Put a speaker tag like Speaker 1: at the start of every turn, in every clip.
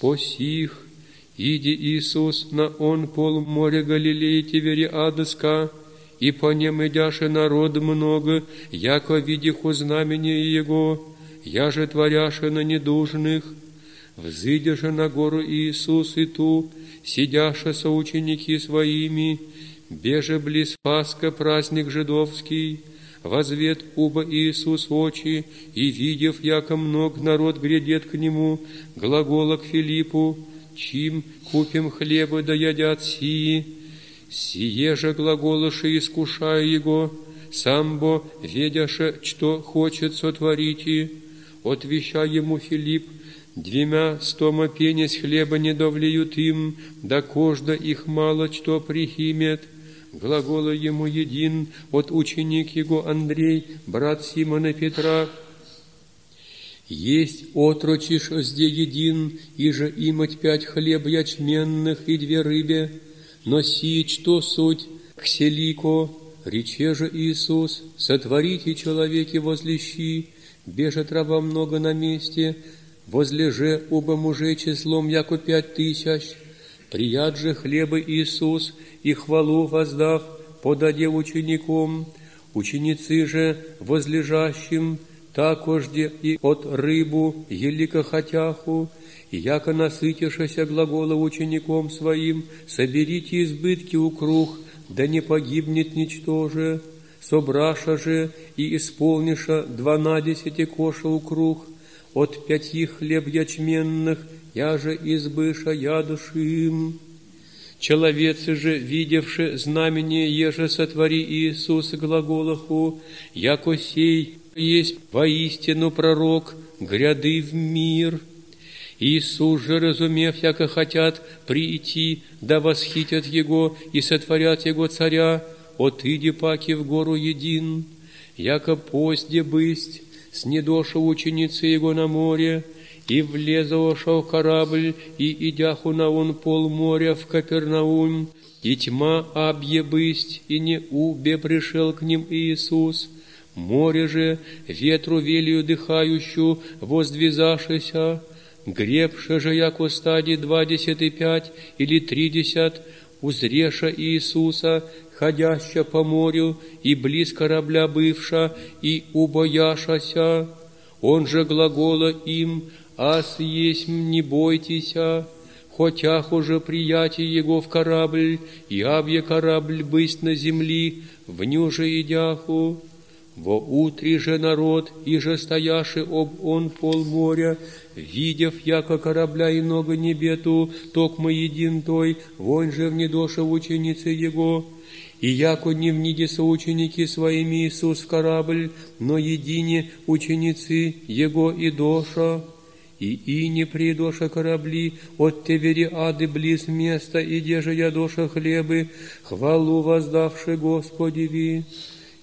Speaker 1: По сих, иди Иисус на он пол моря Галилеи Тивериадыска, и по нем идяше народ много, яко видиху знамение Его, я же творяше на недужных, взыдяше на гору Иисус и ту, сидяше со ученики своими, беже близ Пасха праздник жидовский, возвет уба Иисус очи, и, видев, яко мног народ грядет к нему, глагола к Филиппу, чим купим хлеба да ядят сии, сие же глаголоши искушая его, самбо, ведяше, что хочет сотворить и, отвеща ему Филипп, двумя стома пенесь хлеба не довлеют им, да кожда их мало что прихимет, глагола ему един, от ученик его Андрей, брат Симона Петра, есть отрочишь зде един, и же имать пять хлеб ячменных и две рыбе, но си, что суть, кселико, рече же Иисус, сотворите человеки возле щи, бежа трава много на месте, возле же оба мужей числом яко пять тысяч, прият же хлеба Иисус, и хвалу воздав, подаде учеником, ученицы же возлежащим, такожде и от рыбу, елика хотяху, и яко насытишася глагола учеником своим, соберите избытки у круг, да не погибнет ничтоже, собраша же и исполниша дванадесяти коша у круг, от пяти хлеб ячменных, я же избыша ядушим. Человецы же, видевши знамение, еже сотвори Иисус глаголаху, яко сей есть воистину пророк, гряды в мир. Иисус же, разумев, яко хотят прийти, да восхитят Его и сотворят Его царя, отыди паки в гору един, яко постде бысть, снедоша ученицы Его на море, и влезоша в корабль, и идяху на он пол моря в Капернаум, и тьма объе бысть, и не убе пришел к ним Иисус, море же, ветру велию дыхающую, воздвизашися, гребше же, яко стади двадцать и пять или тридесят, узреша Иисуса, ходяща по морю, и близ корабля бывша, и убояшася, он же глагола им, ас есть не бойтеся, хотях уже приятие его в корабль, абье корабль бысть на земли, в ню же идяху. Во утре же народ, и же стояши об он пол моря, видев, яко корабля и много небету, токмо един той, вон же в недоша ученицы его, и яко не вниде соученики своими Иисус в корабль, но едине ученицы Его и доша, и и не придоша корабли от Тевери ады близ места, и деже я доша хлебы, хвалу воздавши Господи ви.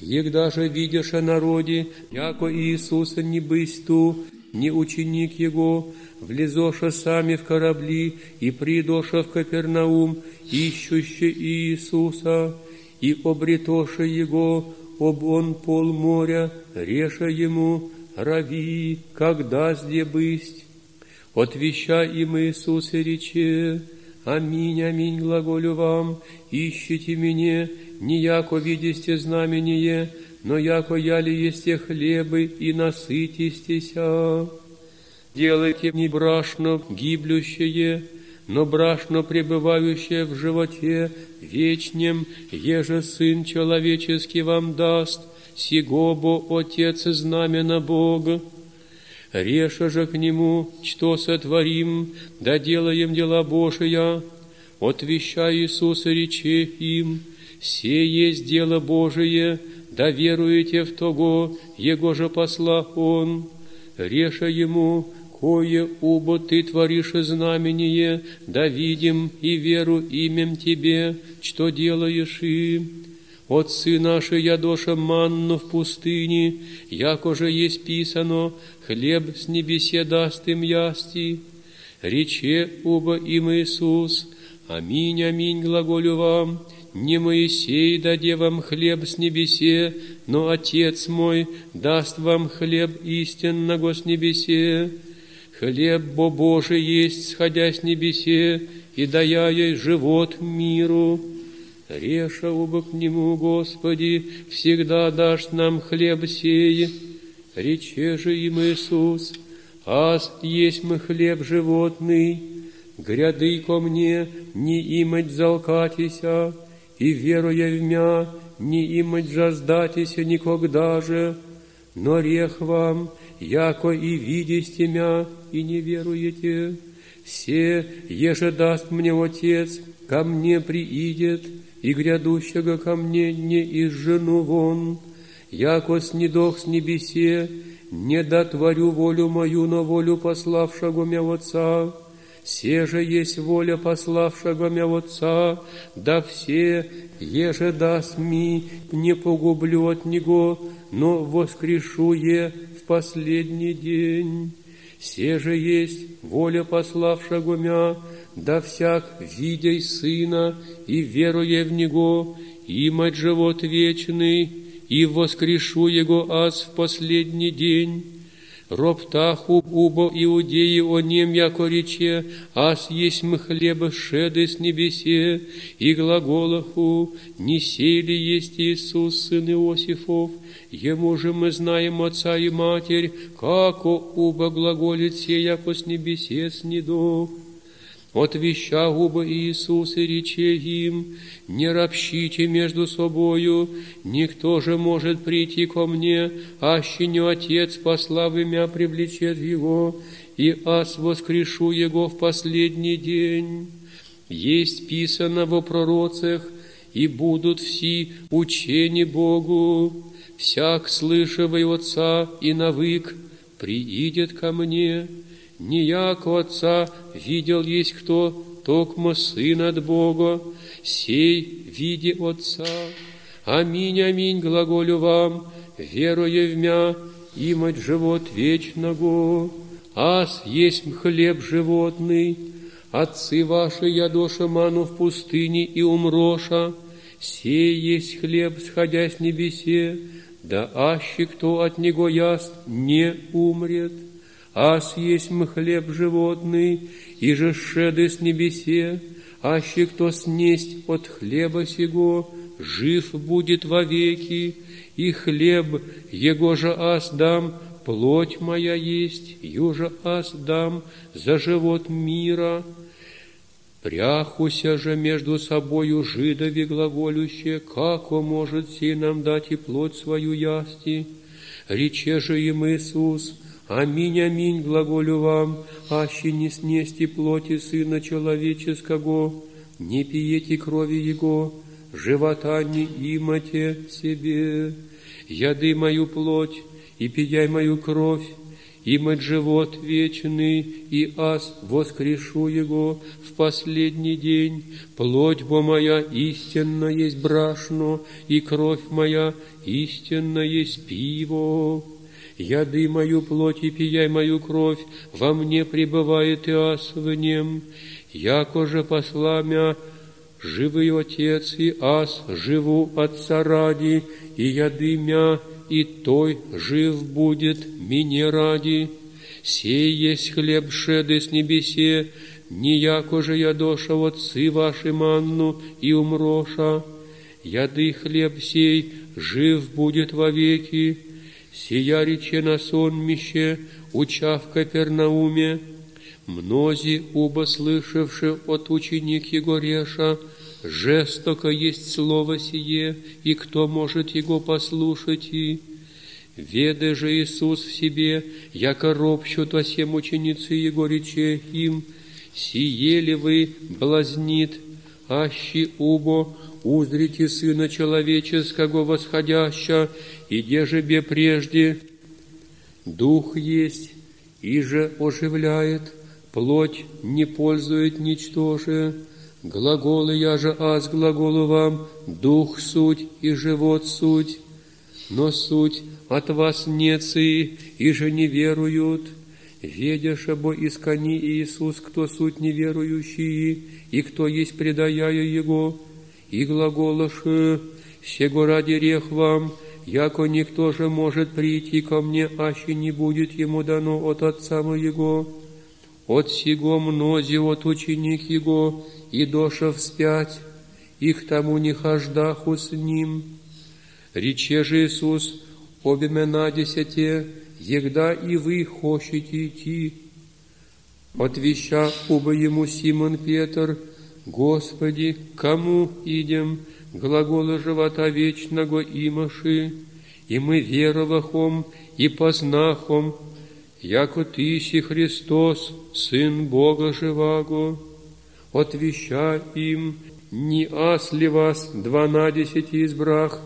Speaker 1: Егда же видишь о народе, яко Иисуса не бысть ту, не ученик Его, влезоша сами в корабли и придоша в Капернаум, ищуще Иисуса, и обретоша Его, об он пол моря, реша Ему, рави, когда зде бысть. Отвеща им Иисус и рече, Аминь, аминь, глаголю вам, ищите меня, не яко видисте знамение, но яко я ли есте хлебы и насытистеся. Делайте не брашно гиблющее, но брашно пребывающее в животе вечнем, еже Сын человеческий вам даст, сего бо Отец знамена Бога. Реша же к Нему, что сотворим, да делаем дела Божия, отвеща Иисуса рече им, «Се есть дело Божие, да веруете в того, Его же посла Он». Реша Ему, кое убо Ты творишь знамение, да видим и веру имем Тебе, что делаешь им. Отцы наши ядоша манну в пустыне, яко же есть писано, хлеб с небесе даст им ясти. Рече оба им Иисус, аминь, аминь, глаголю вам, не Моисей даде вам хлеб с небесе, но Отец мой даст вам хлеб истинного с небесе. Хлеб бо Божий есть, сходя с небесе, и дая ей живот миру. Реша оба к нему, Господи, всегда дашь нам хлеб сей. Рече же им Иисус, аз есть мы хлеб животный, гряды ко мне, не имать залкатися, и веруя в мя, не имать жаждатися никогда же, но рех вам, яко и видите мя, и не веруете. Все, еже даст мне Отец, ко мне приидет, и грядущего ко мне не из жену вон, яко снедох с небесе, не дотворю волю мою, но волю пославшего меня Отца. Все же есть воля пославшего меня Отца, да все, еже даст ми, не погублю от Него, но воскрешу е в последний день. Все же есть воля пославшего мя, да всяк, видя Сына и веруя в Него, имать живот вечный, и воскрешу Его аз в последний день. Роптаху убо иудеи о нем яко рече, аз есть мы хлеба шеды с небесе, и глаголаху, не сели есть Иисус, сын Иосифов, ему же мы знаем отца и матерь, како уба глаголит се, яко с небесе снидох. Отвеща губы Иисус и рече им, не ропщите между собою, никто же может прийти ко мне, аще не Отец, послав имя, привлечет его, и аз воскрешу его в последний день. Есть писано во пророцах, и будут все учени Богу. Всяк, слышавый Отца и навык, приидет ко мне, не яко Отца видел есть кто, токмо Сын от Бога, сей виде Отца. Аминь, аминь, глаголю вам, веруя в мя, имать живот вечного. Ас есть хлеб животный, отцы ваши ядоша ману в пустыне и умроша, сей есть хлеб, сходя с небесе, да аще кто от него яст, не умрет ас есть мы хлеб животный, и же шеды с небесе, аще кто снесть от хлеба сего, жив будет вовеки, и хлеб его же ас дам, плоть моя есть, юже ас дам за живот мира. Пряхуся же между собою жидови глаголюще, како может сей нам дать и плоть свою ясти? Рече же им Иисус, Аминь, аминь, глаголю вам, аще не снести плоти Сына Человеческого, не пиете крови Его, живота не имате себе. Яды мою плоть и пияй мою кровь, имать живот вечный, и аз воскрешу его в последний день. Плоть бо моя истинно есть брашно, и кровь моя истинно есть пиво яды мою плоть и пияй мою кровь, во мне пребывает и ас в нем, яко же посла мя живый Отец и ас живу Отца ради, и яды мя, и той жив будет мне ради. Сей есть хлеб шеды с небесе, не яко же я доша отцы ваши манну и умроша. Яды хлеб сей жив будет вовеки, Сия рече на сонмище, уча в Капернауме, мнози, оба слышавши от ученик его реша, жестоко есть слово сие, и кто может его послушать? И... Веды же Иисус в себе, яко ропщут о сем ученицы Его рече им, сие ли вы блазнит, аще убо узрите Сына Человеческого восходяща, и дежебе прежде? Дух есть, и же оживляет, плоть не пользует ничтоже, глаголы я же аз глаголу вам, Дух суть и живот суть, но суть от вас нецы, и же не веруют, ведешь бо искони Иисус, кто суть неверующие, и кто есть предая Его, и глаголоши, сего ради рех вам, яко никто же может прийти ко мне, аще не будет ему дано от Отца моего. от сего мнози от ученик его, и доша вспять, и к тому не хождаху с ним. Рече же Иисус, обе мена десяте, егда и вы хочете идти. Отвеща оба ему Симон Петр, Господи, кому идем, глагола живота вечного имаши, и мы веровахом и познахом, яко Ты си Христос, Сын Бога живаго, отвеща им, не ас ли вас дванадесять избрах,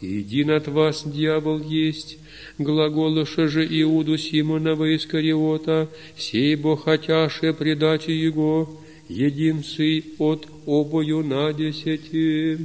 Speaker 1: един от вас дьявол есть, глаголоша же Иуду Симонова Искариота, сей бо хотяше предать его, единцы от обою на десяти.